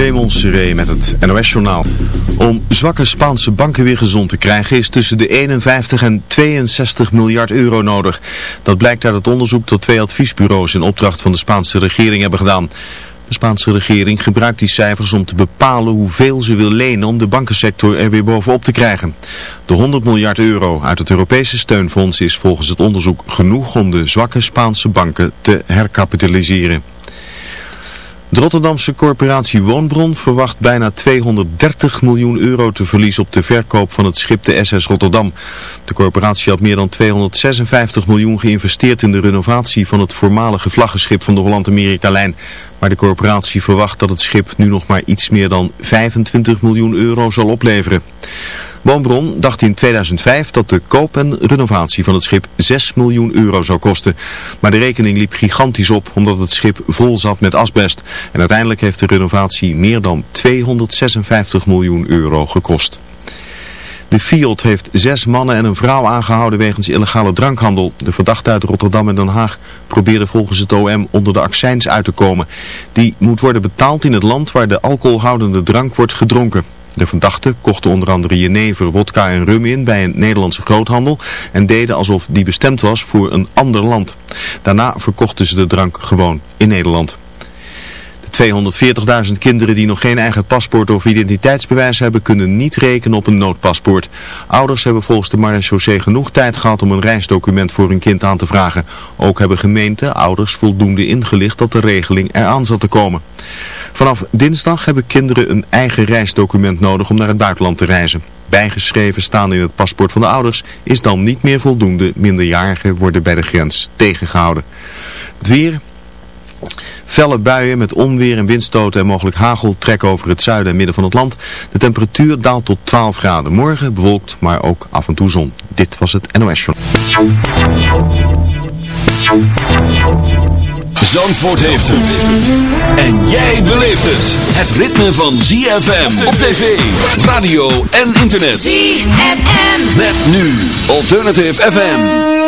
Raymond Seré met het NOS-journaal. Om zwakke Spaanse banken weer gezond te krijgen is tussen de 51 en 62 miljard euro nodig. Dat blijkt uit het onderzoek dat twee adviesbureaus in opdracht van de Spaanse regering hebben gedaan. De Spaanse regering gebruikt die cijfers om te bepalen hoeveel ze wil lenen om de bankensector er weer bovenop te krijgen. De 100 miljard euro uit het Europese steunfonds is volgens het onderzoek genoeg om de zwakke Spaanse banken te herkapitaliseren. De Rotterdamse corporatie Woonbron verwacht bijna 230 miljoen euro te verlies op de verkoop van het schip de SS Rotterdam. De corporatie had meer dan 256 miljoen geïnvesteerd in de renovatie van het voormalige vlaggenschip van de Holland-Amerika-lijn. Maar de corporatie verwacht dat het schip nu nog maar iets meer dan 25 miljoen euro zal opleveren. Woonbron dacht in 2005 dat de koop en renovatie van het schip 6 miljoen euro zou kosten. Maar de rekening liep gigantisch op omdat het schip vol zat met asbest. En uiteindelijk heeft de renovatie meer dan 256 miljoen euro gekost. De Fiat heeft zes mannen en een vrouw aangehouden wegens illegale drankhandel. De verdachte uit Rotterdam en Den Haag probeerde volgens het OM onder de accijns uit te komen. Die moet worden betaald in het land waar de alcoholhoudende drank wordt gedronken. De verdachten kochten onder andere jenever, wodka en rum in bij een Nederlandse groothandel en deden alsof die bestemd was voor een ander land. Daarna verkochten ze de drank gewoon in Nederland. De 240.000 kinderen die nog geen eigen paspoort of identiteitsbewijs hebben kunnen niet rekenen op een noodpaspoort. Ouders hebben volgens de marechaussee genoeg tijd gehad om een reisdocument voor hun kind aan te vragen. Ook hebben gemeenten ouders voldoende ingelicht dat de regeling eraan zat te komen. Vanaf dinsdag hebben kinderen een eigen reisdocument nodig om naar het buitenland te reizen. Bijgeschreven staan in het paspoort van de ouders is dan niet meer voldoende. Minderjarigen worden bij de grens tegengehouden. Het weer... Felle buien met onweer en windstoten en mogelijk hagel trekken over het zuiden en midden van het land. De temperatuur daalt tot 12 graden. Morgen bewolkt, maar ook af en toe zon. Dit was het NOS Show. Zandvoort heeft het. En jij beleeft het. Het ritme van ZFM op tv, radio en internet. ZFM. Met nu Alternative FM.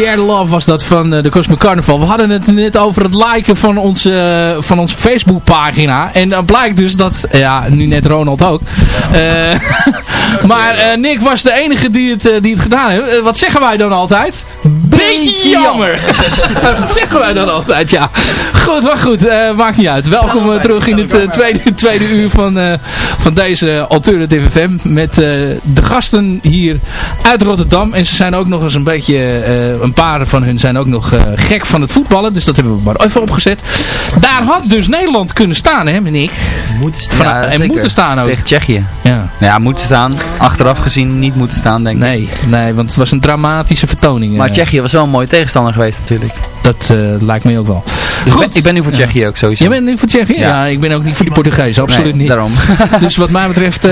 Share the Love was dat van uh, de Cosmic Carnival. We hadden het net over het liken van onze, van onze Facebookpagina. En dan blijkt dus dat, ja, nu net Ronald ook. Uh, maar Nick was de enige die het, die het gedaan heeft. wat zeggen wij dan altijd? Beetje jammer. wat zeggen wij dan altijd, ja. Goed, maar goed. maakt niet uit. Welkom terug in het tweede, tweede uur van, van deze Alternative FM. Met de gasten hier uit Rotterdam. En ze zijn ook nog eens een beetje een paar van hun zijn ook nog uh, gek van het voetballen. Dus dat hebben we maar even opgezet. Daar had dus Nederland kunnen staan, hè, meneer? Moeten staan. Ja, en moeten staan ook. Tegen Tsjechië. Ja. ja, moeten staan. Achteraf gezien niet moeten staan, denk ik. Nee, nee want het was een dramatische vertoning. Maar uh, Tsjechië was wel een mooie tegenstander geweest natuurlijk. Dat uh, lijkt me ook wel. Dus Goed. Ik ben nu voor Tsjechië ook sowieso. Je bent nu voor Tsjechië? Ja. ja. ik ben ook niet voor die Portugees, absoluut nee, niet. daarom. dus wat mij betreft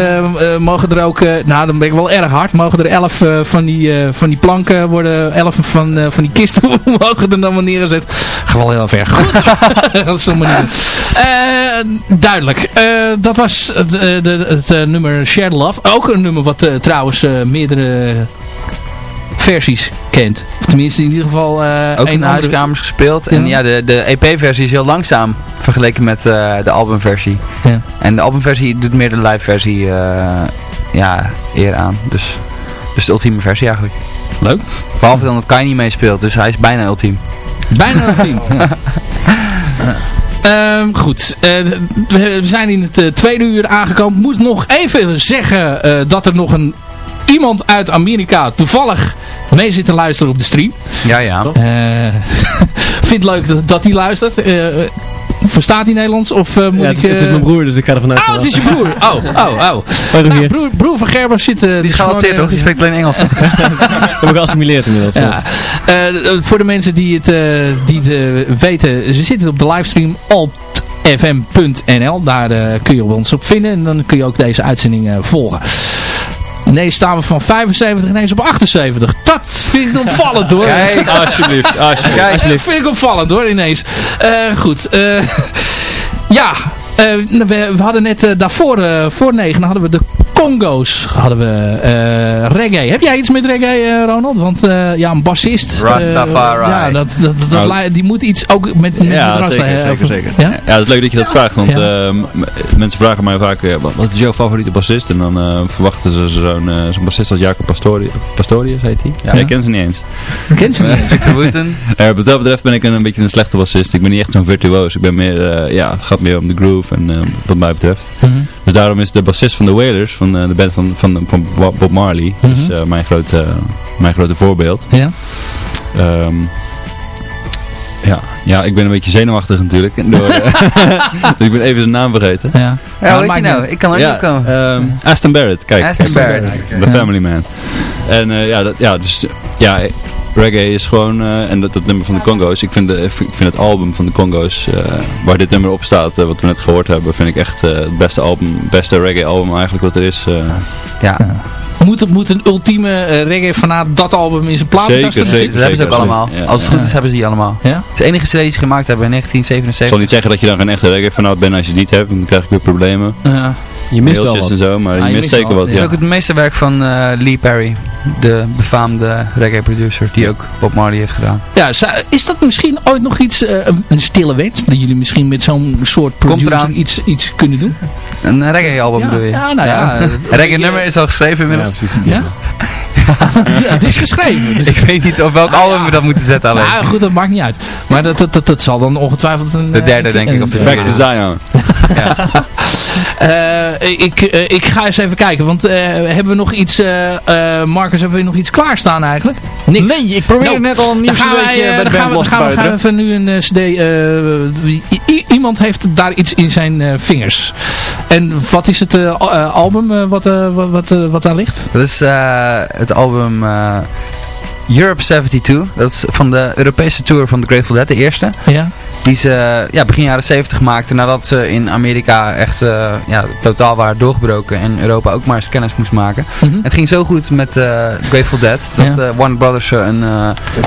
mogen er ook, nou dan ben ik wel erg hard, mogen er elf van, die, van die planken worden, elf van, van die kisten mogen er dan maar neergezet. Gewoon heel ver. Goed. dat is zo'n manier. duidelijk. dat was het, de, het nummer Shared Love. Ook een nummer wat trouwens meerdere versies kent. Of tenminste in ieder geval uh, ook in huiskamers gespeeld. En ja, de, de EP-versie is heel langzaam vergeleken met uh, de albumversie. Ja. En de albumversie doet meer de live-versie uh, ja, eer aan. Dus, dus de ultieme versie eigenlijk. Leuk. Behalve dan dat Kai niet meespeelt, dus hij is bijna ultiem. Bijna ultiem. Um, goed, uh, we zijn in het uh, tweede uur aangekomen. Moet nog even zeggen uh, dat er nog een iemand uit Amerika toevallig mee zit te luisteren op de stream. Ja, ja. Vind leuk dat, dat hij luistert. Verstaat hij Nederlands? Of uh, moet ja, ik... Het, het, is mijn broer, dus ik ga ervan uit. Oh, het is je broer. Oh, oh, oh. Nou, broer, broer van Gerber zit... Uh, die is geadopteerd toch? Die spreekt alleen Engels. dat heb ik geassimileerd inmiddels. Ja. Uh, voor de mensen die het, die het weten, ze zitten op de livestream altfm.nl. Daar kun je ons op vinden en dan kun je ook deze uitzending volgen. Nee, staan we van 75 ineens op 78. Dat vind ik opvallend hoor. Kijk, alsjeblieft. alsjeblieft. Dat vind ik opvallend hoor ineens. Uh, goed. Uh, ja. Uh, we, we, hadden net daarvoor, voor negen, hadden we de Congo's hadden we uh, reggae. Heb jij iets met reggae, uh, Ronald? Want uh, ja, een bassist. Rastafari. ja, dat, dat, dat nou, die moet iets ook met, met ja, zeker, zeker, zeker. Ja? ja, het is leuk dat je dat vraagt. Want ja. mensen vragen mij vaak, wat, wat is jouw favoriete bassist? En dan verwachten ze zo'n zo'n bassist als Jacob Pastori Pastorius, heet hij. Ja. ja. ik ken ze niet eens. ken ze niet eens? wat dat betreft ben ik een, een beetje een slechte bassist. Ik ben niet echt zo'n virtuoos. Ik ben meer, ja, het gaat meer om de groove en wat mij betreft. Mhm. Dus daarom is de bassist van de Wailers, van de band van, van, van Bob Marley, Mhm. is mijn, grote, mijn grote voorbeeld. Ja. Ehm, ja, ja, ik ben een beetje zenuwachtig natuurlijk. Door, dus ik ben even zijn naam vergeten. Ja, Ja, Nou, weet je nou? Ik kan er ja, niet op komen. ehm, Aston Barrett, kijk. Aston Barrett. The Family Man. En eh, ja, dat, ja, dus ja, reggae is gewoon, eh, en dat, dat nummer van de Congo's, ik vind, de, ik vind het album van de Congo's, eh, waar dit nummer op staat, eh, wat we net gehoord hebben, vind ik echt eh, het beste album, beste reggae album eigenlijk wat er is. eh. Ja, Moet, het- moet een ultieme eh, reggae-fanaat dat album in zijn platenkast Zeker, hebben zeker. dat hebben ze ook zeker. allemaal. Ja. Als het goed is, hebben ze die allemaal. Ja? Het enige CD die ze gemaakt hebben in Ik zal 1977. niet zeggen dat je dan geen echte reggae fanaat bent als je het niet hebt, dan krijg ik weer problemen. Ja. Je mist wel wat. en zo, maar Ah, je je mist zeker wat. Het is Ja. ook het meeste werk van eh, Lee Perry, de befaamde reggae producer, die ook Bob Marley heeft gedaan. Ja, is dat misschien ooit nog iets, eh, een, een stille wens? Dat jullie misschien met zo'n soort producer iets, iets kunnen doen? Een reggae album Ja, bedoel je? ja, nou ja. Een reggae nummer is al geschreven Ja, inmiddels. precies. Ja? het is geschreven. Dus. Ik weet niet op welk Nou, album ja. we dat moeten zetten alleen. Ja, goed, dat maakt niet uit. Maar dat, dat, dat, dat zal dan ongetwijfeld een... De eh, derde, een- denk ik, of de Back to Zion. Eh, ik, eh, ik ga eens even kijken, want eh, hebben we nog iets, eh eh, Marcus, hebben we nog iets klaarstaan eigenlijk? Niks. Nee, ik probeer Nou, net al een nieuw Dan gaan wij, cd'tje eh, bij de dan gaan band we, los te gaan we, gaan we even nu een eh, cd... eh, iemand heeft daar iets in zijn eh, vingers. En wat is het eh, al- eh, album eh, wat, eh, wat, wat, eh, wat daar ligt? Dat is eh, het album eh, Europe 72. Dat is van de Europese tour van The Grateful Dead, de eerste. Ja? Die ze ja, begin jaren 70 maakten nadat ze in Amerika echt eh, ja, totaal waren doorgebroken. En Europa ook maar eens kennis moest maken. Mhm. Het ging zo goed met eh Grateful Dead dat Ja. eh, Warner Brothers een,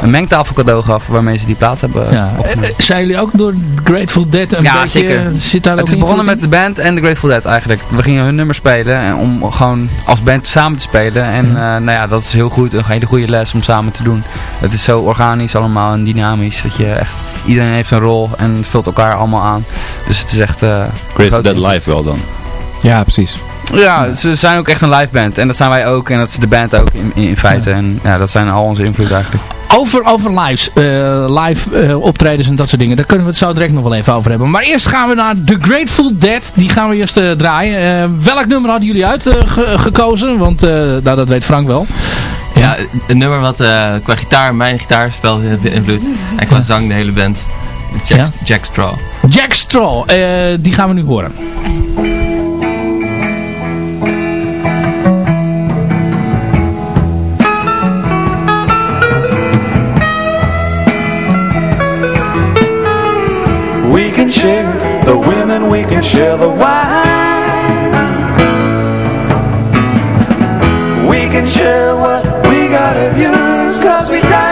een mengtafel cadeau gaf waarmee ze die plaat hebben Ja. Zijn jullie ook door Grateful Dead een Ja, beetje... zeker. Zit daar Het ook is begonnen met de band en de Grateful Dead eigenlijk. We gingen hun nummer spelen en om gewoon als band samen te spelen. En nou ja, dat is heel goed. Een hele goede les om samen te doen. Het is zo organisch allemaal en dynamisch. Dat je echt, iedereen heeft een rol en het vult elkaar allemaal aan. Dus het is echt... eh, Grateful groot- Dead live wel dan. Ja, precies. Ja, ze zijn ook echt een live band. En dat zijn wij ook. En dat is de band ook in, in, in feite. En ja, dat zijn al onze invloeden eigenlijk. Over, over lives, eh, live eh, optredens en dat soort dingen. Daar kunnen we het zo direct nog wel even over hebben. Maar eerst gaan we naar The Grateful Dead. Die gaan we eerst eh, draaien. Eh, welk nummer hadden jullie uitgekozen? Want eh, nou, dat weet Frank wel. Ja, een nummer wat eh, qua gitaar, mijn gitaarspel heeft beïnvloed. En qua zang de hele band. Jack, Ja? Jack Straw. Jack Straw, eh, die gaan we nu horen. We can share the women, we can share the wine. We can share what we got of yours, cause we done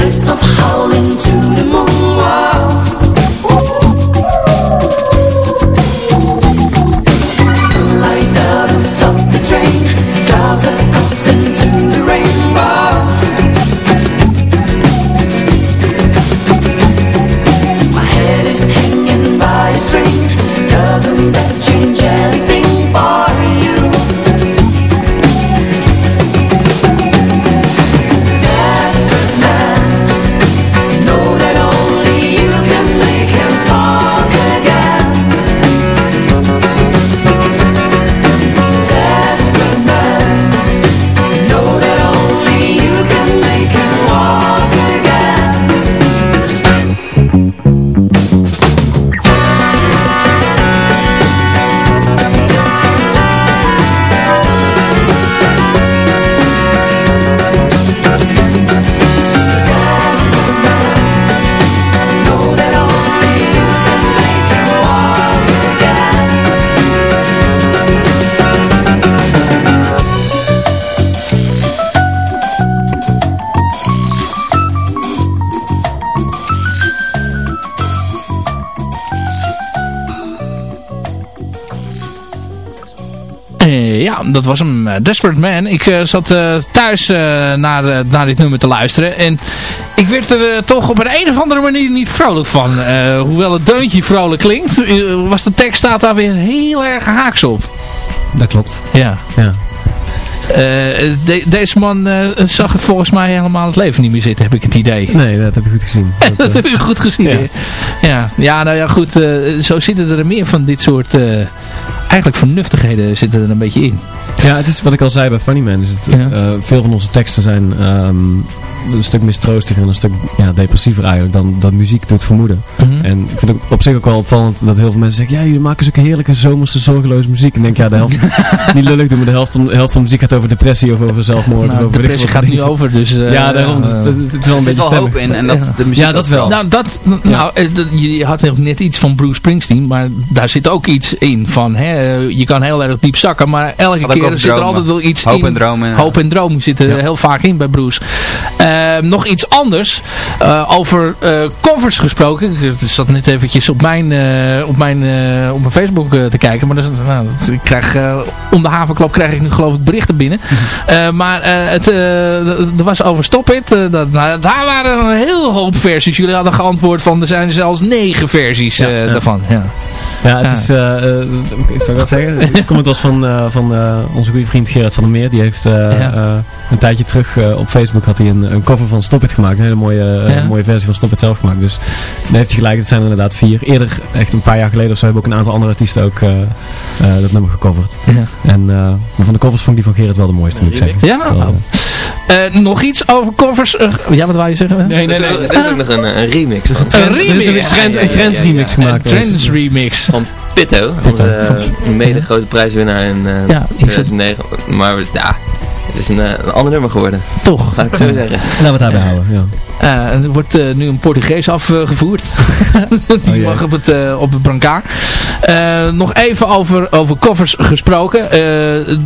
heights of was hem. Desperate Man. Ik zat thuis naar, naar dit nummer te luisteren. En ik werd er toch op een, een of andere manier niet vrolijk van. hoewel het deuntje vrolijk klinkt, was de tekst staat daar weer heel erg haaks op. Dat klopt. Ja. ja. Uh, deze man uh, zag volgens mij helemaal het leven niet meer zitten, heb ik het idee. Nee, dat heb ik goed gezien. dat, dat heb ik goed gezien. Ja, ja. ja nou ja, goed. Uh, zo zitten er meer van dit soort... eigenlijk vernuftigheden zitten er een beetje in. Ja, het is wat ik al zei bij Funny Man. Is het, ja. veel van onze teksten zijn um, een stuk mistroostiger en een stuk ja, depressiever eigenlijk dan dat muziek doet vermoeden. Mm -hmm. En ik vind het op zich ook wel opvallend dat heel veel mensen zeggen, ja, jullie maken zulke heerlijke zomerse zorgeloze muziek. En denk ja, de helft, niet lullig doen, maar de helft van de, helft van de muziek gaat over depressie of over zelfmoord. Nou, of over depressie gaat nu over, dus... Uh, ja, daarom, uh, het, het is wel een beetje hoop in en dat ja. de muziek Ja, dat wel. Nou, dat, nou je had net iets van Bruce Springsteen, maar daar zit ook iets in van, hè, je kan heel erg diep zakken, maar elke keer zit er altijd wel iets hoop in. En dromen, hoop en droom zit er heel vaak in bij Bruce. Uh, nog iets anders. Uh, over uh, covers gesproken. Ik zat net eventjes op mijn, op mijn, op mijn Facebook te kijken. Maar dat, nou, ik krijg, om de havenklap krijg ik nu geloof ik berichten binnen. maar het, er was over Stop It. dat, nou, daar waren een heel hoop versies. Jullie hadden geantwoord van er zijn zelfs negen versies daarvan. Ja. Ja, het is, uh, ik zou dat zeggen, het comment was van, uh, van uh, onze goede vriend Gerard van der Meer. Die heeft ja. een tijdje terug op Facebook had hij een, een cover van Stop It gemaakt. Een hele mooie, ja. mooie versie van Stop It zelf gemaakt. Dus daar heeft hij gelijk, het zijn er inderdaad vier. Eerder, echt een paar jaar geleden of zo, hebben ook een aantal andere artiesten ook dat nummer gecoverd. Ja. En van de covers vond ik die van Gerard wel de mooiste, moet ik zeggen. Ja, uh, nog iets over covers? Uh, ja, wat wou je zeggen? Nee, nee, nee. Er is ook nog een, een remix. Een, een remix? Er is een trend, een trend remix gemaakt. Een trends remix. Van Pitto. Onze uh, mede grote prijswinnaar in uh, ja, 2009. Maar ja, het is een, een ander nummer geworden. Toch? Laat ik het zo zeggen. Laten we het daarbij houden, ja. Uh, er wordt uh, nu een Portugees afgevoerd. Die oh, mag op het, uh, op het brancard. nog even over, over covers gesproken.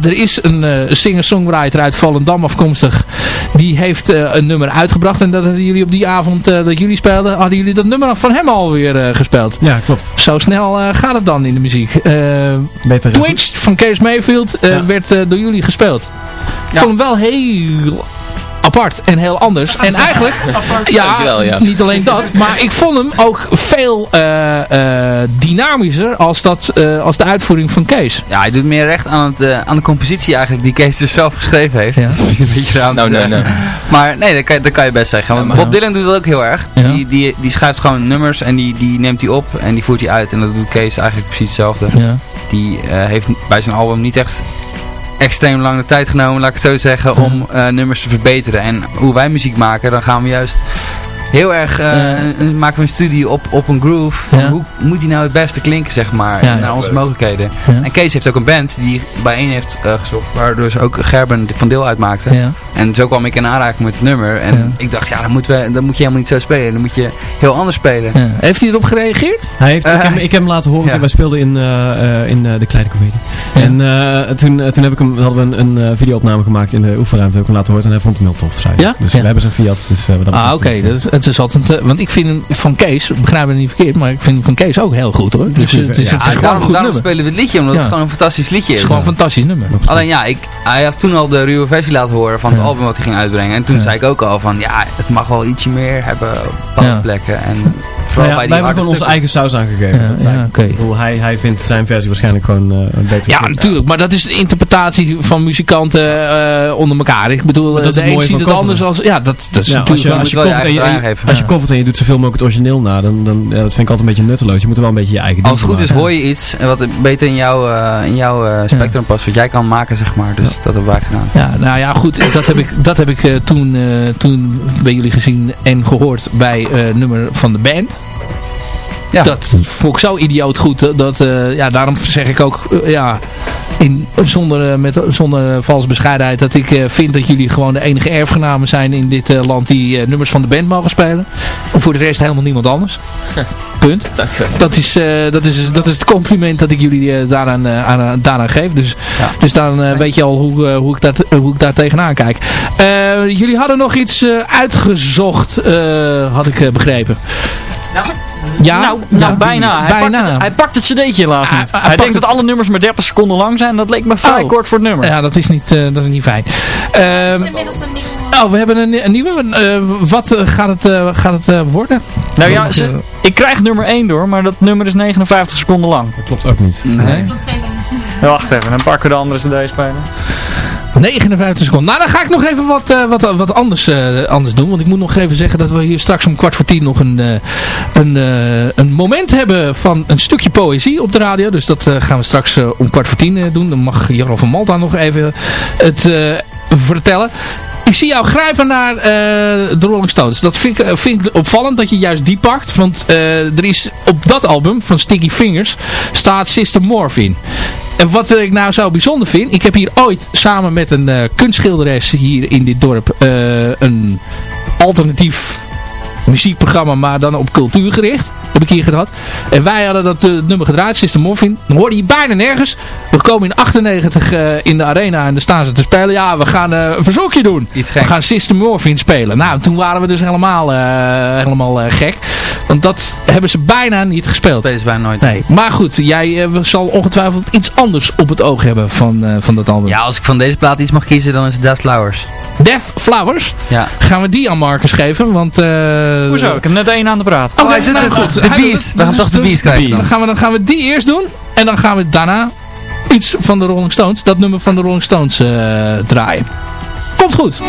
er is een singer-songwriter uit Volendam afkomstig. Die heeft een nummer uitgebracht. En dat jullie op die avond dat jullie speelden, hadden jullie dat nummer van hem alweer gespeeld. Ja, klopt. Zo snel gaat het dan in de muziek. Beter Twitch van Kees Mayfield ja. werd door jullie gespeeld. Ik vond hem wel heel apart en heel anders. En eigenlijk, ja, wel, ja, niet alleen dat, maar ik vond hem ook veel uh, uh, dynamischer als, dat, uh, als de uitvoering van Kees. Ja, hij doet meer recht aan, het, aan de compositie eigenlijk die Kees dus zelf geschreven heeft. Ja. Dat is een beetje raar nou, nee, nee. Maar nee, dat kan, dat kan je best zeggen. Want Bob Dylan doet dat ook heel erg. Ja. Die, die, die schrijft gewoon nummers en die, die neemt hij op en die voert hij uit. En dat doet Kees eigenlijk precies hetzelfde. Ja. Die heeft bij zijn album niet echt extreem lange tijd genomen, laat ik het zo zeggen, om uh, nummers te verbeteren. En hoe wij muziek maken, dan gaan we juist heel erg, uh, ja. maken we een studie op, op een groove. Van. Hoe moet die nou het beste klinken, zeg maar, ja, naar onze mogelijkheden. En Kees heeft ook een band die bijeen heeft uh, gezocht, waar dus ook Gerben van deel uitmaakte. En zo kwam ik in aanraking met het nummer. En ik dacht, ja, dan, moeten we, dan moet je helemaal niet zo spelen. Dan moet je heel anders spelen. Heeft hij erop gereageerd? Hij heeft, ik, heb, ik heb hem laten horen. Wij speelden in, in de Kleine Comedie. En toen, toen heb ik hem, hadden we een, een videoopname gemaakt in de oefenruimte. Ook hem laten horen. En hij vond hem heel tof. Zei. Ja? Dus we hebben zijn Fiat. Dus, ah, oké. Okay. Dat is, het is altijd, uh, want ik vind hem van Kees, begrijp me niet verkeerd, maar ik vind hem van Kees ook heel goed hoor. Dus het is, ja, het is gewoon een goed nummer. spelen we het liedje, omdat het gewoon een fantastisch liedje is. Het is gewoon een fantastisch nummer. Alleen ja, ik, hij heeft toen al de ruwe versie laten horen van het album wat hij ging uitbrengen. En toen zei ik ook al van, ja, het mag wel ietsje meer hebben op bepaalde plekken. En nou ja, wij hebben gewoon onze eigen saus aangegeven. Ja, ja, okay. bedoel, hij, hij vindt zijn versie waarschijnlijk gewoon uh, een betere. Ja, natuurlijk. Maar dat is de interpretatie van muzikanten uh, onder elkaar. Ik bedoel, dat de een ziet het anders als... Ja, dat, dat is ja, natuurlijk... Als je, als je, en je, als je covert en je doet zoveel mogelijk het origineel na, dan, dan ja, dat vind ik altijd een beetje nutteloos. Je moet er wel een beetje je eigen ding Als het goed is hoor je iets wat beter in, jou, uh, in jouw spectrum past. Wat jij kan maken, zeg maar. Dus dat hebben wij gedaan. Ja, nou ja, goed. Dat heb ik, dat heb ik toen, toen bij jullie gezien en gehoord bij nummer van de band. Ja. Dat vond ik zo idioot goed. Dat, uh, ja, daarom zeg ik ook, uh, ja, in, zonder, uh, met, zonder valse bescheidenheid, dat ik vind dat jullie gewoon de enige erfgenamen zijn in dit land die nummers van de band mogen spelen. En voor de rest helemaal niemand anders. Punt. Dat is, dat, is, dat is het compliment dat ik jullie daaraan, aan, daaraan geef. Dus, ja. dus dan weet je al hoe, hoe, ik dat, hoe ik daar tegenaan kijk. jullie hadden nog iets uitgezocht, had ik begrepen. Nou, Ja, nou, nou bijna. Hij, bijna. Pakt het, hij pakt het cd'tje helaas niet. Hij, hij denkt dat alle nummers maar 30 seconden lang zijn. Dat leek me vrij Oh. kort voor het nummer. Ja, dat is niet, uh, dat is niet fijn. Uh, inmiddels een nieuwe. Oh, we hebben een, een nieuwe. Uh, wat uh, gaat het, gaat het worden? Nou ja, ze, ik krijg nummer 1 door, maar dat nummer is 59 seconden lang. Dat klopt ook niet. Nee. Dat klopt zeker niet. Wacht even, dan pakken we de andere cd spelen. 59 seconden. Nou, dan ga ik nog even wat, uh, wat, wat anders, uh, anders doen. Want ik moet nog even zeggen dat we hier straks om kwart voor tien nog een, uh, een, een moment hebben van een stukje poëzie op de radio. Dus dat gaan we straks om kwart voor tien doen. Dan mag Jarl van Malta nog even het vertellen. Ik zie jou grijpen naar de Rolling Stones. Dat vind ik, vind ik, opvallend dat je juist die pakt. Want er is op dat album van Sticky Fingers staat Sister Morphine. En wat ik nou zo bijzonder vind. Ik heb hier ooit samen met een uh, kunstschilderes hier in dit dorp een alternatief muziekprogramma, maar dan op cultuur gericht. Heb ik hier gehad. En wij hadden dat uh, nummer gedraaid, Sister Morphine. Dan hoorde je bijna nergens. We komen in 98 uh, in de arena en daar staan ze te spelen. Ja, we gaan uh, een verzoekje doen. Iets we gaan Sister Morphine spelen. Nou, toen waren we dus helemaal, helemaal gek. Want dat hebben ze bijna niet gespeeld. Dat is bijna nooit. Nee. Maar goed, jij zal ongetwijfeld iets anders op het oog hebben van, van dat album. Ja, als ik van deze plaat iets mag kiezen, dan is het Death Flowers. Death Flowers? Ja. Gaan we die aan Marcus geven? Want, Hoezo? Ik heb net één aan de praat. Oké, okay, nou, goed. De Bees. We gaan toch de Bees krijgen. Dan gaan, we, dan gaan we die eerst doen. En dan gaan we daarna iets van de Rolling Stones, dat nummer van de Rolling Stones uh, draaien. Komt goed.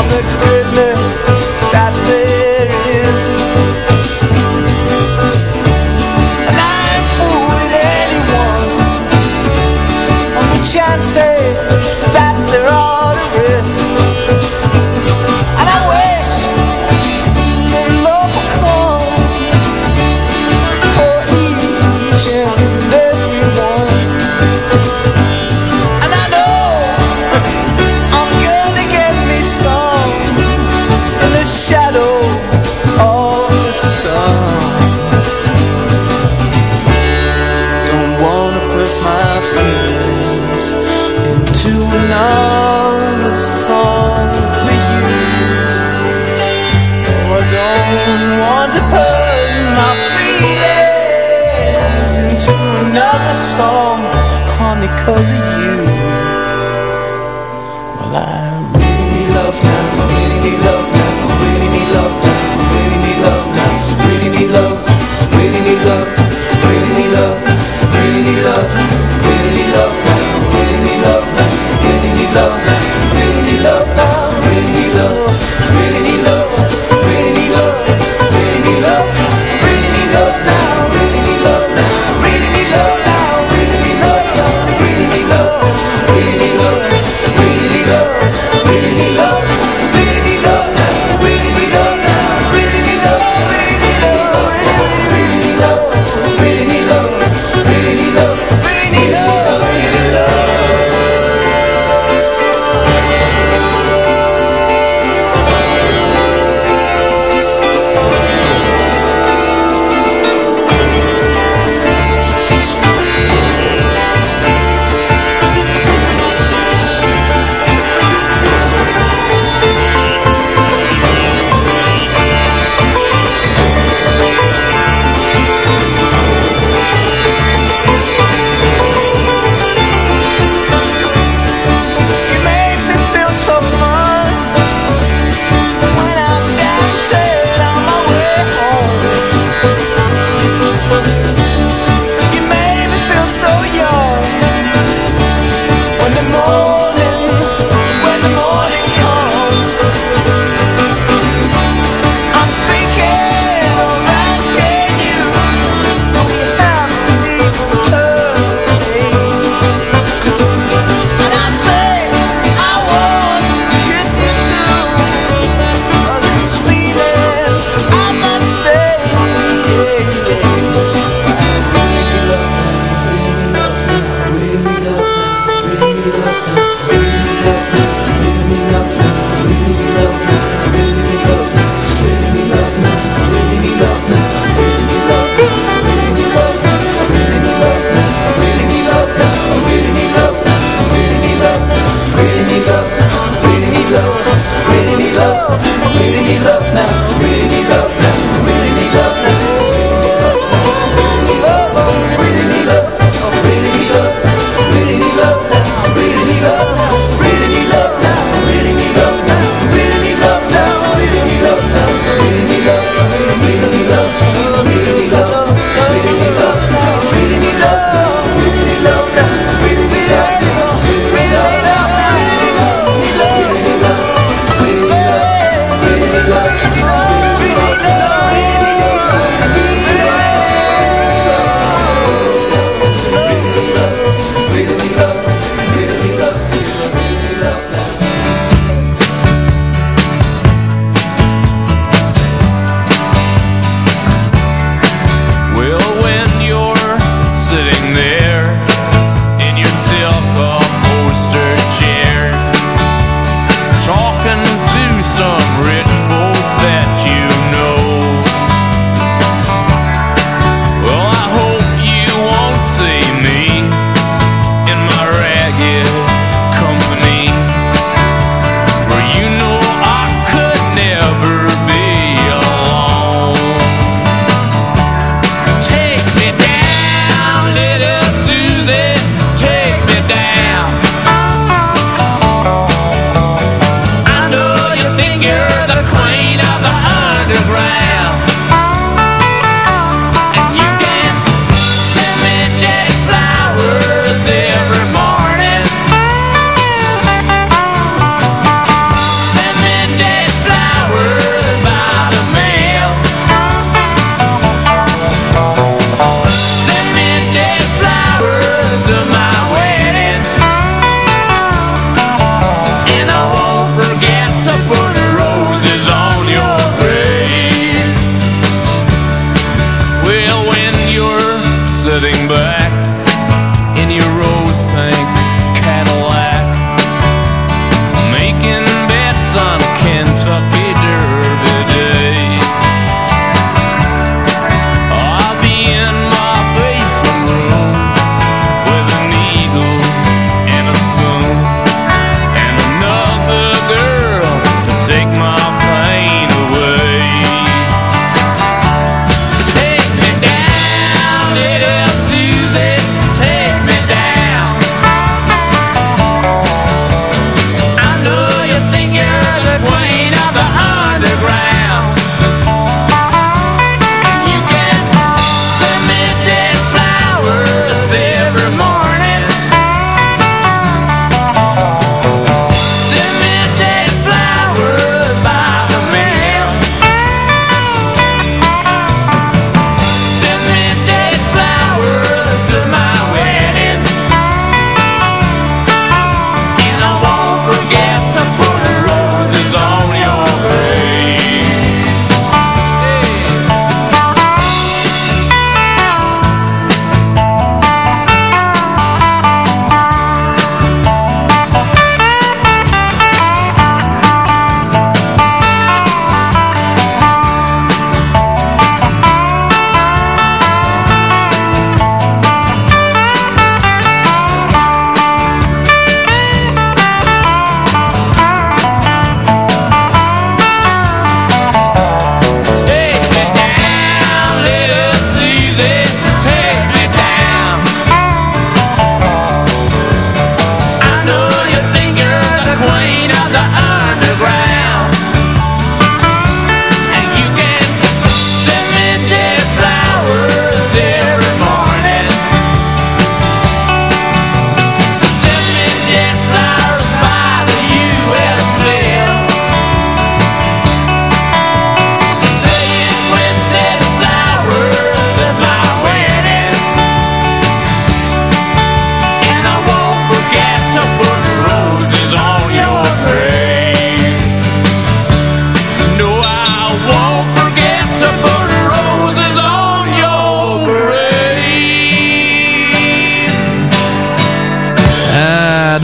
I'll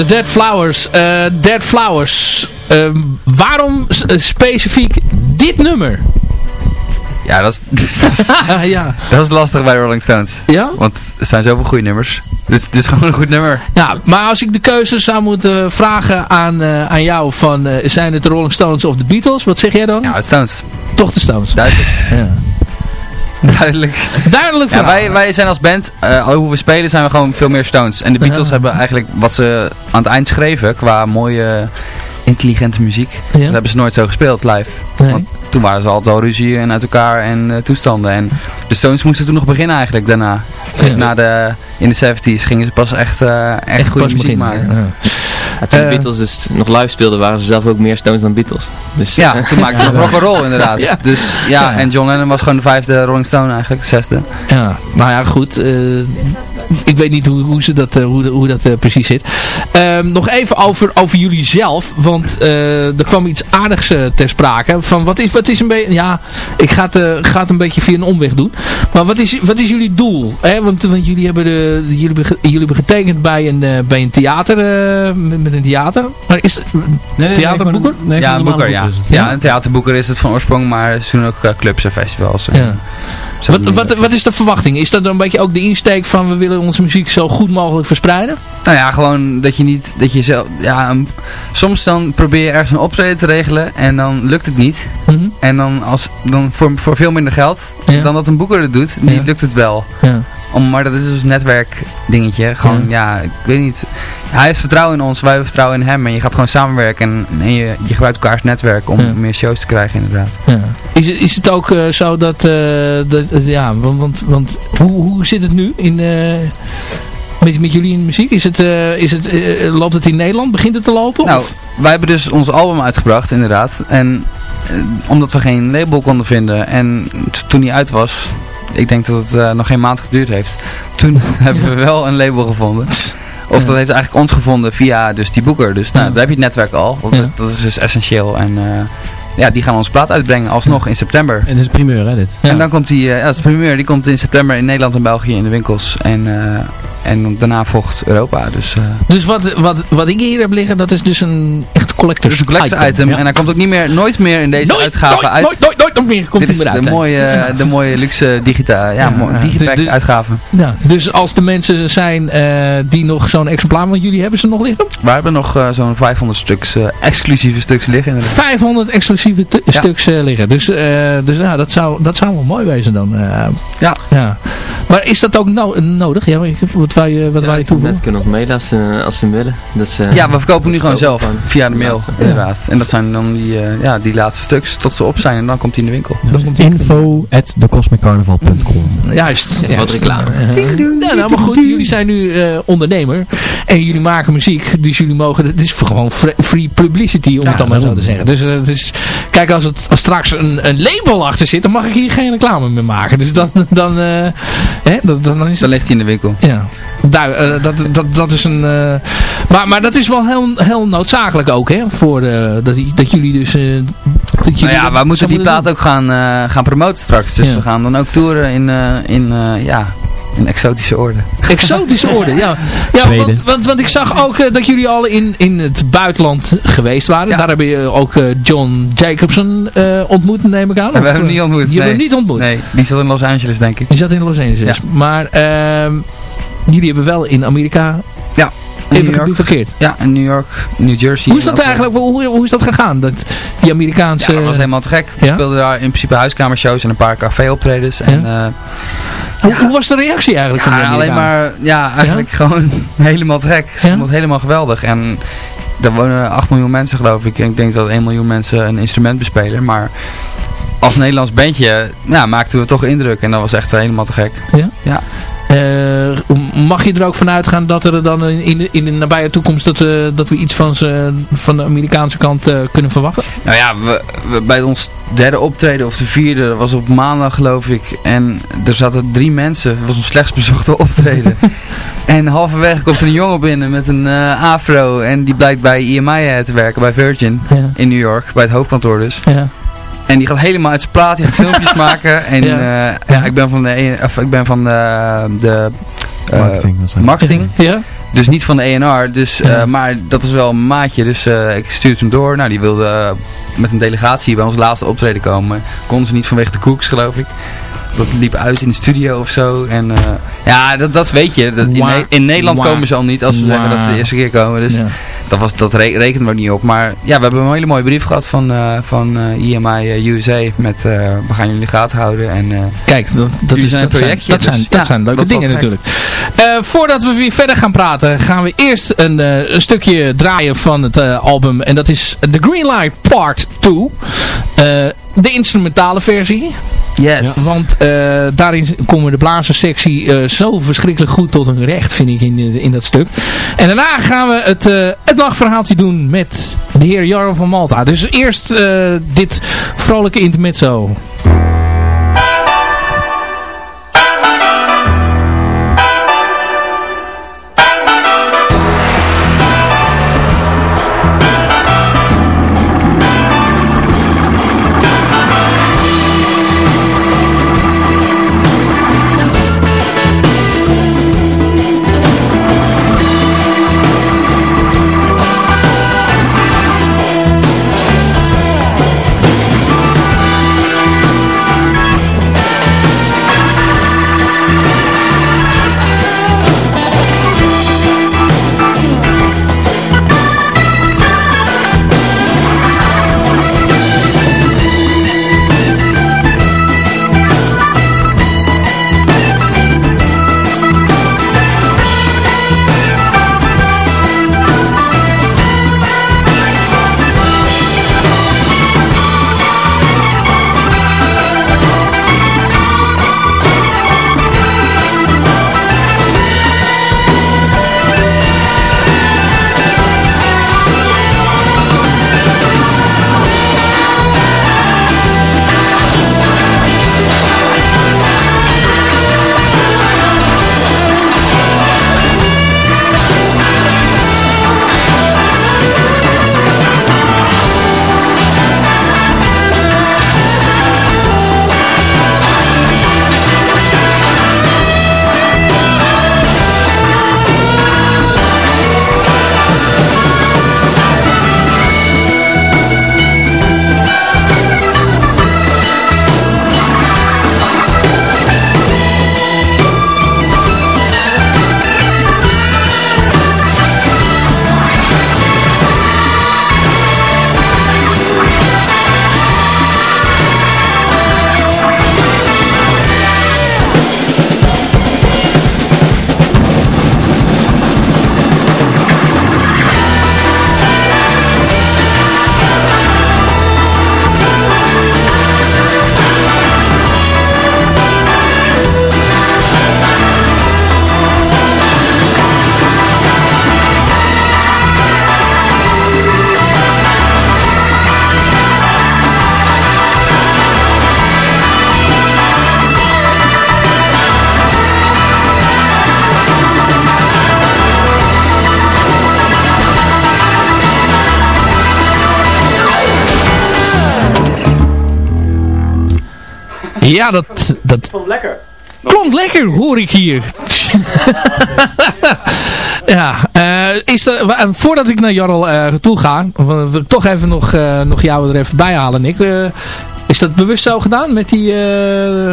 Dead Flowers. eh, Dead Flowers. Ehm, waarom eh, specifiek dit nummer? Ja, dat is, ja. dat is lastig bij Rolling Stones. Ja? Want er zijn zoveel goede nummers. Dus dit is gewoon een goed nummer. Ja, maar als ik de keuze zou moeten vragen aan, eh, aan jou van zijn het de Rolling Stones of de Beatles, wat zeg jij dan? Ja, het Stones. Toch de Stones. Duidelijk. Ja. Duidelijk. Duidelijk Ja, wij, wij zijn als band, eh, hoe we spelen, zijn we gewoon veel meer Stones. En de Beatles Ja. hebben eigenlijk wat ze aan het eind schreven qua mooie, intelligente muziek. Ja. Dat hebben ze nooit zo gespeeld live. Nee. Want toen waren ze altijd al ruzie en uit elkaar en eh, toestanden. En de Stones moesten toen nog beginnen eigenlijk daarna. Ja. Na de, in de 70s gingen ze pas echt, eh, echt, Echt goede muziek beginnen. maken. Ja. Ja, toen de Eh. Beatles dus nog live speelden, waren ze zelf ook meer Stones dan Beatles. Dus, Ja, toen maakten ze nog rock'n'roll inderdaad. Ja. Dus ja, Ja. en John Lennon was gewoon de vijfde Rolling Stone eigenlijk, de zesde. Ja, nou ja, goed. ik weet niet hoe, hoe, ze dat, eh, hoe, hoe dat eh, precies zit. Ehm, nog even over, over jullie zelf. Want eh, er kwam iets aardigs ter sprake. Van wat is, wat is een beetje... Ja, ik ga het, eh, ga het een beetje via een omweg doen. Maar wat is, wat is jullie doel? Hè? Want, want jullie, hebben de, jullie, jullie hebben getekend bij een, eh, bij een theater. eh, met, met een theater. Maar is Nee, nee, Theaterboeker? Nee, ja, een boeker, ja. het. Ja, een theaterboeker is het van oorsprong, maar ze doen ook clubs en festivals. Ja. Wat, wat, wat is de verwachting? Is dat dan een beetje ook de insteek van we willen onze muziek zo goed mogelijk verspreiden? Nou ja, gewoon dat je niet, dat je zelf, ja, soms dan probeer je ergens een optreden te regelen en dan lukt het niet. Mhm. En dan, als, dan voor, voor veel minder geld Ja. dan dat een boeker het doet, die Ja. lukt het wel. Ja. Om, maar dat is dus een netwerk dingetje. Gewoon, ja. ik weet niet. Hij heeft vertrouwen in ons, wij hebben vertrouwen in hem. En je gaat gewoon samenwerken en, en je, je gebruikt elkaars netwerk om Ja. meer shows te krijgen inderdaad. Ja. Is, het- is het ook eh, zo dat, eh, dat eh, ja, want, want, want hoe, hoe zit het nu in, eh, met, met jullie in muziek? Is het, eh, is het, loopt het in Nederland? Begint het te lopen? Nou, Of? wij hebben dus ons album uitgebracht, inderdaad. En omdat we geen label konden vinden en toen die uit was, ik denk dat het eh, nog geen maand geduurd heeft. Toen hebben we wel een label gevonden. Of Ja. dat heeft eigenlijk ons gevonden via dus die boeker. Dus nou, Ja. daar heb je het netwerk al. Ja. dat, dat is dus essentieel. En eh, ja, die gaan onze plaat uitbrengen alsnog in september. En dat is primeur hè dit? En dan komt die, ja dat is primeur, die komt in september in Nederland en België in de winkels. En, en daarna volgt Europa. Dus, dus wat, wat, wat ik hier heb liggen, dat is dus een echt collectors, dus collector item. En hij komt ook niet meer, nooit meer in deze uitgave uit. Nooit, nooit, nooit, nooit meer komt Dit hij is de mooie, de mooie luxe digita, ja, ja, digipack dus, uitgave. Ja, dus als de mensen zijn die nog zo'n exemplaar, want jullie hebben ze nog liggen? We hebben nog zo'n 500 stuks, exclusieve stuks liggen. Inderdaad. 500 exclusieve stuks liggen. Dus, dus ja, dat zou, dat zou wel mooi wezen dan. ja. ja. Maar is dat ook no nodig? Ja, wat wij, wat ja, wij toevoegen? Mensen kunnen nog mailen als, als ze willen. Dat ze, ja, we verkopen nu gewoon zelf via de mail. Inderdaad. En dat zijn dan die, uh, ja, die laatste stuks tot ze op zijn en dan komt hij in de winkel. Dan komt info at thecosmiccarnaval.com Juist. Ja, wat reclame. ja, nou, maar goed, jullie zijn nu uh, ondernemer en jullie maken muziek, dus jullie mogen, het is gewoon free publicity om ja, het dan maar zo te zeggen. Dus uh, het is, kijk, als, het, als straks een, een label achter zit, dan mag ik hier geen reclame meer maken. Dus dan, dan, hè, dan, dan, is dan ligt hij in de winkel. Ja. Daar, dat, dat, dat is een... maar, maar dat is wel heel, heel noodzakelijk ook, hè? Voor, dat, dat jullie dus... dat jullie nou ja, we moeten die plaat ook gaan, gaan promoten straks. Dus ja. we gaan dan ook toeren in, in ja, in exotische orde. Exotische orde, ja. ja want, want, want, ik zag ook uh, dat jullie al in, in het buitenland geweest waren. Ja. Daar heb je ook uh, John Jacobson uh, ontmoet, neem ik aan. we hebben hem niet ontmoet. Je nee. hebt hem niet ontmoet? Nee, die zat in Los Angeles, denk ik. Die zat in Los Angeles. Maar ehm, jullie hebben wel in Amerika... Ja. Even New York. verkeerd. Ja, in New York, New Jersey. Hoe is dat eigenlijk, hoe, hoe is dat gegaan? Dat, die Amerikaanse... Ja, dat was helemaal te gek. We ja? speelden daar in principe huiskamershows en een paar café-optredens. En? Hoe, hoe, was de reactie eigenlijk van die alleen maar, ja, eigenlijk gewoon helemaal te gek. Ze vond het helemaal geweldig. En er wonen 8 miljoen mensen geloof ik. En ik denk dat 1 miljoen mensen een instrument bespelen. Maar als Nederlands bandje ja, maakten we toch indruk. En dat was echt helemaal te gek. Ja? Ja. Uh, mag je er ook vanuit gaan dat er dan in de, in de nabije toekomst dat, uh, dat we iets van, ze, van de Amerikaanse kant uh, kunnen verwachten? Nou ja, we, we, bij ons derde optreden of de vierde, was op maandag geloof ik. En er zaten drie mensen, het was een slechts bezochte optreden. en halverwege komt er een jongen binnen met een afro en die blijkt bij EMI te werken, bij Virgin ja. in New York, bij het hoofdkantoor dus. Ja. En die gaat helemaal uit zijn plaat, die gaat filmpjes maken. En ja. Uh, ja. ik ben van de, of, ik ben van de, de uh, marketing. marketing. Ja. Dus niet van de ENR. Dus, uh, maar dat is wel een maatje. Dus ik stuurde hem door. Nou, die wilde met een delegatie bij ons laatste optreden komen. Konden ze niet vanwege de koeks, geloof ik dat liep uit in de studio of zo. En uh, ja, dat, dat weet je. Dat in, in, Nederland komen ze al niet als ze zeggen dat ze de eerste keer komen. Dus ja. Dat, was, dat re rekenen we niet op. Maar ja, we hebben een hele mooie brief gehad van, uh, van uh, EMI USA. Met we gaan jullie gaten houden. En, Kijk, dat, dat, is, dat, zijn, dat, zijn, dus, dat ja, zijn leuke dat dingen natuurlijk. voordat we weer verder gaan praten, gaan we eerst een, een stukje draaien van het album. En dat is The Green Light Part 2. de instrumentale versie. Yes. Want uh, daarin komen de blazerssectie uh, zo verschrikkelijk goed tot hun recht, vind ik, in, in dat stuk. En daarna gaan we het, uh, het nachtverhaaltje doen met de heer Jarro van Malta. Dus eerst dit vrolijke intermezzo. Ja, dat... dat klonk lekker. Klonk lekker, hoor ik hier. ja, uh, is er, uh, voordat ik naar Jarl uh, toe ga, wil ik toch even nog, nog jou er even bij halen, Nick. is dat bewust zo gedaan met die,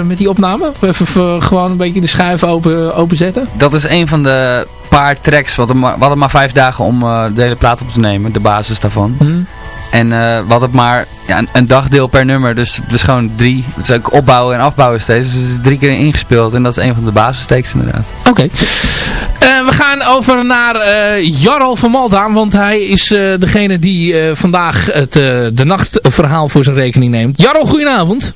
met die opname? Even gewoon een beetje de schuif open, openzetten? Dat is een van de paar tracks. Want we hadden maar vijf dagen om de hele plaat op te nemen, de basis daarvan. Hmm. En uh, we hadden maar ja, een, een, dagdeel per nummer. Dus het is gewoon drie. Het is ook opbouwen en afbouwen steeds. Dus het is drie keer ingespeeld. En dat is een van de basistakes inderdaad. Oké. Uh, we gaan over naar uh, Jarl van Malta. Want hij is degene die vandaag het de nachtverhaal voor zijn rekening neemt. Jarl, goedenavond.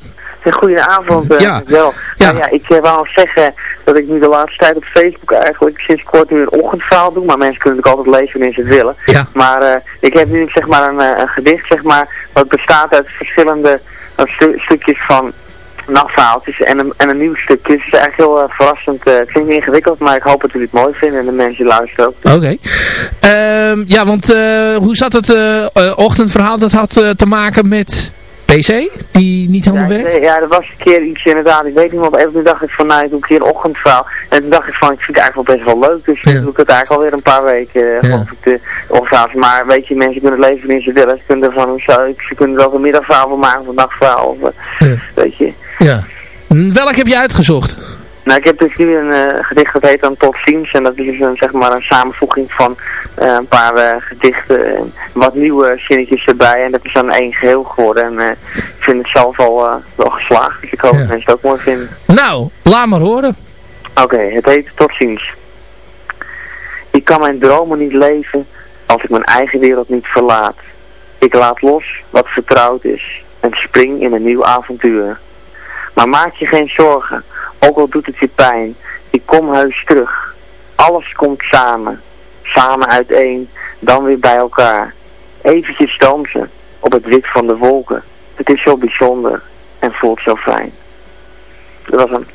Goedenavond, uh, ja. wel. Ja. Nou ja, ik uh, wou zeggen dat ik nu de laatste tijd op Facebook eigenlijk sinds kort nu een ochtendverhaal doe. Maar mensen kunnen natuurlijk altijd lezen wanneer ze het willen. Ja. Maar uh, ik heb nu zeg maar een, een, gedicht, zeg maar, wat bestaat uit verschillende stu stukjes van nachtverhaaltjes en een, en een nieuw stukje. Het is eigenlijk heel verrassend. het klinkt ingewikkeld, maar ik hoop dat jullie het mooi vinden en de mensen luisteren ook. Oké. Okay. Ehm, ja, want hoe zat het ochtendverhaal? Dat had te maken met... PC, die niet helemaal ja, werkt? Ja, er was een keer iets inderdaad, ik weet niet wat, even dacht ik van, nou, ik doe een keer een ochtendverhaal. En toen dacht ik van, ik vind het eigenlijk wel best wel leuk, dus ja. doe ik het eigenlijk alweer een paar weken, uh, ja. ik de ochtendverhaal. Maar weet je, mensen kunnen het leven wanneer ze willen. Ze kunnen van, ze kunnen er ook een middagverhaal van maken of een nachtverhaal, of, uh, weet je. Ja. Welk heb je uitgezocht? Nou, ik heb dus nu een uh, gedicht dat heet dan Tot ziens. En dat is dus een, zeg maar een samenvoeging van uh, een paar uh, gedichten en wat nieuwe zinnetjes erbij. En dat is dan één geheel geworden. En ik vind het zelf al wel geslaagd. Dus ik hoop ja. dat mensen het ook mooi vinden. Nou, laat maar horen. Oké, okay, het heet Tot ziens. Ik kan mijn dromen niet leven als ik mijn eigen wereld niet verlaat. Ik laat los wat vertrouwd is en spring in een nieuw avontuur. Maar maak je geen zorgen ook al doet het je pijn, ik kom heus terug. Alles komt samen. Samen uiteen, dan weer bij elkaar. Eventjes dansen op het wit van de wolken. Het is zo bijzonder en voelt zo fijn. Dat was hem.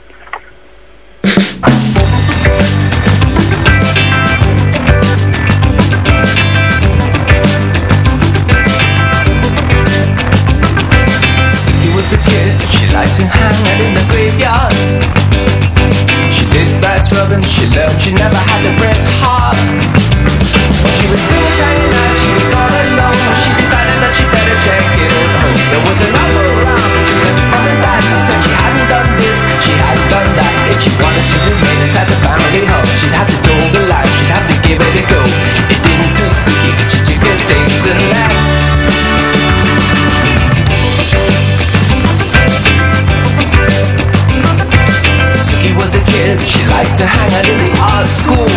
To in the art school.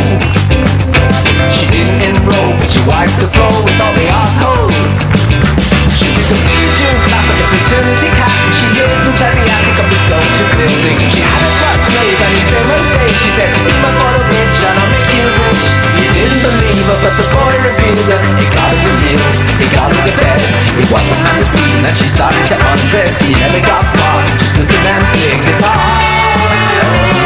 She didn't enroll But she wiped the floor with all the assholes. She took a visual clap at the fraternity cap. And she hid inside the attic of this culture building. She had a slut slave and his name was Dave She said, be my father bitch and I'll make you rich. You didn't believe her but the boy refused her. He got her the meals, he got her the bed. He was behind the screen and she started to undress. He never got far, just looking and playing guitar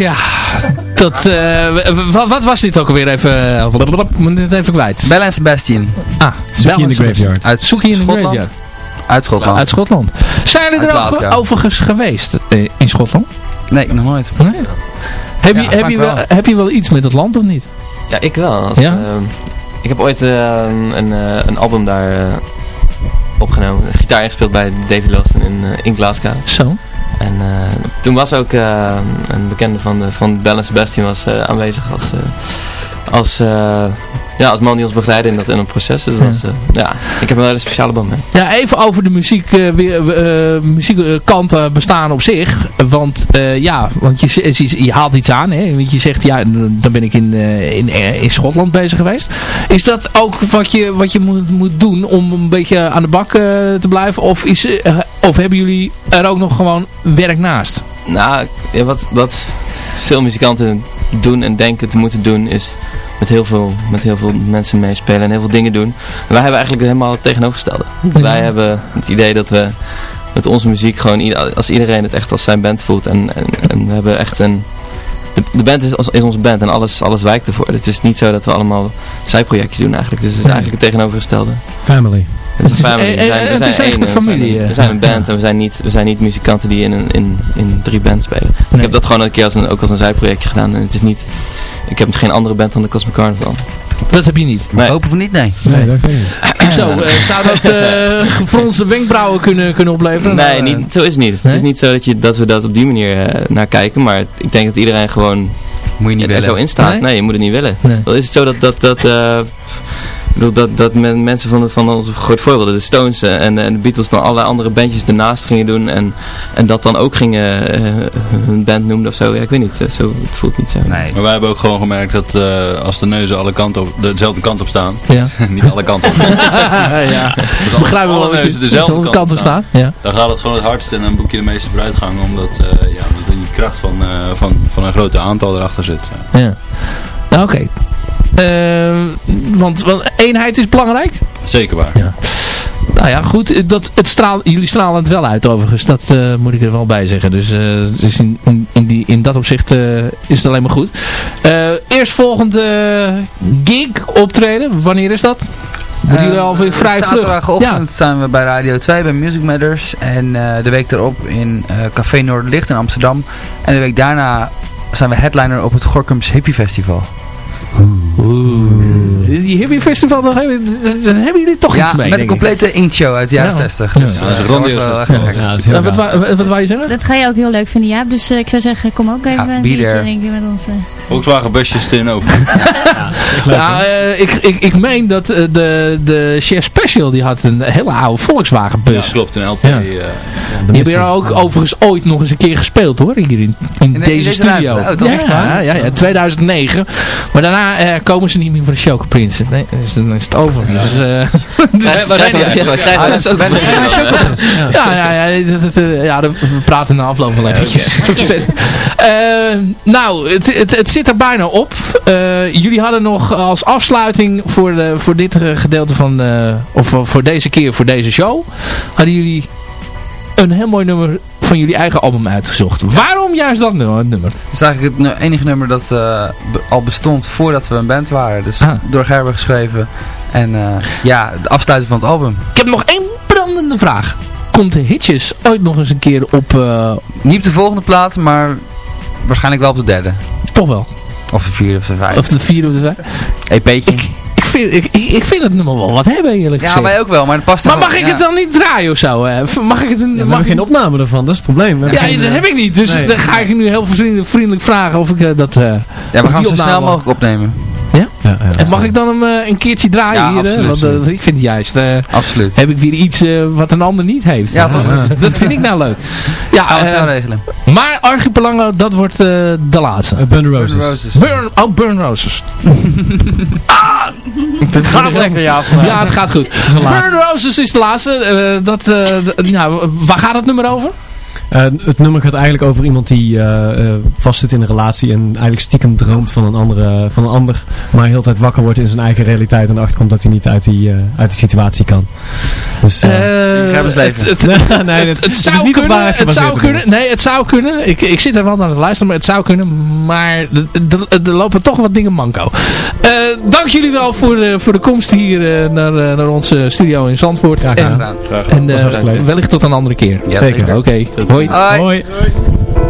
Tja, dat, wat, wat, was dit ook alweer even, uh, even kwijt? Bell and Sebastian. Ah, in the Graveyard. Uit Suki in the Graveyard. Uit Schotland. Uit Schotland. Zijn jullie er ook overigens geweest in Schotland? Nee, nog nooit. Nee? Heb, je, heb, je wel, heb je wel iets met het land of niet? Ja, ik wel. Als, ja? Uh, ik heb ooit uh, een, een album daar uh, opgenomen. Gitaar ingespeeld bij Davy Lawson in, in Glasgow. Zo. En toen was ook een bekende van, de, van Bell Sebastian was, aanwezig als, als ja, als man die ons begeleidde in dat in een proces. Dus dat, uh, ja, ik heb een hele speciale band mee. Ja, even over de muziek, uh, weer, uh, muziekkanten bestaan op zich. Want ja, want je, je, je, haalt iets aan. Hè? Want je zegt, ja, dan ben ik in, in, in Schotland bezig geweest. Is dat ook wat je, wat je moet, moet doen om een beetje aan de bak te blijven? Of, is, of hebben jullie er ook nog gewoon werk naast? Nou, ja, wat, wat veel muzikanten doen en denken te moeten doen is met heel veel, met heel veel mensen meespelen en heel veel dingen doen. En wij hebben eigenlijk helemaal het tegenovergestelde. Wij hebben het idee dat we met onze muziek gewoon, als iedereen het echt als zijn band voelt. En, en, en we hebben echt een... De, de band is, is, onze band en alles, alles wijkt ervoor. Het is niet zo dat we allemaal zijprojectjes doen eigenlijk. Dus het is eigenlijk het tegenovergestelde. Family. Het is een family. We zijn, we zijn één, familie. We zijn, een band en we zijn niet, we zijn niet muzikanten die in, in, in drie bands spelen. Ik heb dat gewoon een keer als een, ook als een zijprojectje gedaan. En het is niet ik heb geen andere band dan de Cosmic Carnival. Dat heb je niet? Nee. Hopen van niet, nee. Nee, dat ik Zo, uh, zou dat uh, gefronste wenkbrauwen kunnen, kunnen opleveren? Nee, niet, zo is het niet. Het is niet zo dat, je, dat we dat op die manier uh, naar kijken. Maar ik denk dat iedereen gewoon moet je niet er zo in staat. Nee? nee? je moet het niet willen. Nee. Dan is het zo dat... dat, dat bedoel, dat, dat men, mensen van, de, van onze groot voorbeelden, de Stones eh, en, en de Beatles dan allerlei andere bandjes ernaast gingen doen en, en dat dan ook gingen uh, hun band noemden of zo. Ja, ik weet niet, zo, het voelt niet zo. Nee. Maar wij hebben ook gewoon gemerkt dat uh, als de neuzen alle kanten op, dezelfde kant op staan, ja. niet alle kanten op ja. Dus Begrijp wel dat je dezelfde kant, kant op staan. Ja. Dan gaat het gewoon het hardst en dan boek je de meeste vooruitgang omdat, uh, ja, omdat die kracht van, van, van een groot aantal erachter zit. Ja, ja. oké. Want, want, eenheid is belangrijk. Zeker waar. Ja. Nou ja, goed. Dat, het straal, jullie stralen het wel uit overigens. Dat uh, moet ik er wel bij zeggen. Dus, uh, dus in, in, die, in dat opzicht uh, is het alleen maar goed. eerstvolgende gig optreden. Wanneer is dat? Moeten jullie alweer vrij vlug? Zaterdagochtend ja. zijn we bij Radio 2 bij Music Matters. En de week erop in Café Noorderlicht in Amsterdam. En de week daarna zijn we headliner op het Gorkums Hippie Festival. Oeh. Die hippie festival, dan hebben, dan hebben jullie toch iets mee. met een complete inkshow uit de jaren 60. Dus, ja, dat is een grandioos ja, wat, wat, wat wou je zeggen? Dat ga je ook heel leuk vinden, ja. Dus uh, ik zou zeggen, kom ook even een biertje drinken met ons. Uh. Volkswagen busjes tegenover. ja, ja uh, ik, ik, ik meen dat uh, de, de Chef Special, die had een hele oude Volkswagen bus. Ja, klopt, een LP. Ja. Uh, die hebben er ook overigens ooit nog eens een keer gespeeld hoor, hier in, in, in, deze, deze studio. Oh, ja, ja, ja, 2009. Maar daarna komen ze niet meer voor de Choco Prince. Nee, dan is het over. Ja. Dus, uh, dus, zijn Ja, ja, ja, ja, we praten na afloop wel eventjes. uh, nou, het, het, het zit er bijna op. Uh, jullie hadden nog als afsluiting voor, de, voor dit gedeelte van, of voor deze keer, voor deze show, hadden jullie een heel mooi nummer van jullie eigen album uitgezocht. Waarom juist dat nummer? Het is eigenlijk het enige nummer dat uh, al bestond voordat we een band waren. Dus ah. door Gerber geschreven. En uh, ja, de afsluiting van het album. Ik heb nog één brandende vraag. Komt de Hitches ooit nog eens een keer op... Uh... Niet op de volgende plaat, maar waarschijnlijk wel op de derde. Toch wel? Of de vierde of de vijfde. Of de vierde of de vijfde. EP'tje. Ik vind, ik, ik vind het nummer wel wat hebben eerlijk gezegd. Ja, wij ook wel, maar het past Maar mag ik het dan niet draaien of zo? Mag ik het een, ja, mag ik geen opname ervan, dat is het probleem. Ja, geen, dat heb ik niet. Dus nee. dan ga ik nu heel vriendelijk, vriendelijk vragen of ik uh, dat... Uh, ja, we gaan zo snel mogelijk opnemen. Ja? ja, ja en mag ik dan hem uh, een keertje draaien ja, hier? Absoluut, Want uh, ik vind het juist. Uh, absoluut. Heb ik weer iets wat een ander niet heeft. Ja, toch? dat vind ik nou leuk. Ja, gaan we snel regelen. Maar Archipelago, dat wordt de laatste. Burn Roses. Burn Roses. Burn, oh, Burn Roses. ah! Het gaat lekker, ja. Ja, het gaat goed. Burn Roses is de laatste. dat, nou, waar gaat het nummer over? Het nummer gaat eigenlijk over iemand die vastzit in een relatie en eigenlijk stiekem droomt van een, andere, van een ander, maar heel tijd wakker wordt in zijn eigen realiteit en erachter komt dat hij niet uit die, uit die situatie kan. Dus, uh, het, het, nee, het, het, zou niet kunnen, het zou kunnen. Nee, het zou kunnen. Ik, ik zit er wel naar het luisteren, maar het zou kunnen. Maar er lopen toch wat dingen manco. Uh, dank jullie wel voor de, voor de komst hier uh, naar, naar onze studio in Zandvoort. Graag gedaan. En, en wellicht tot een andere keer. Ja, zeker. Oké. Okay. Hoi. Hoi. Hoi.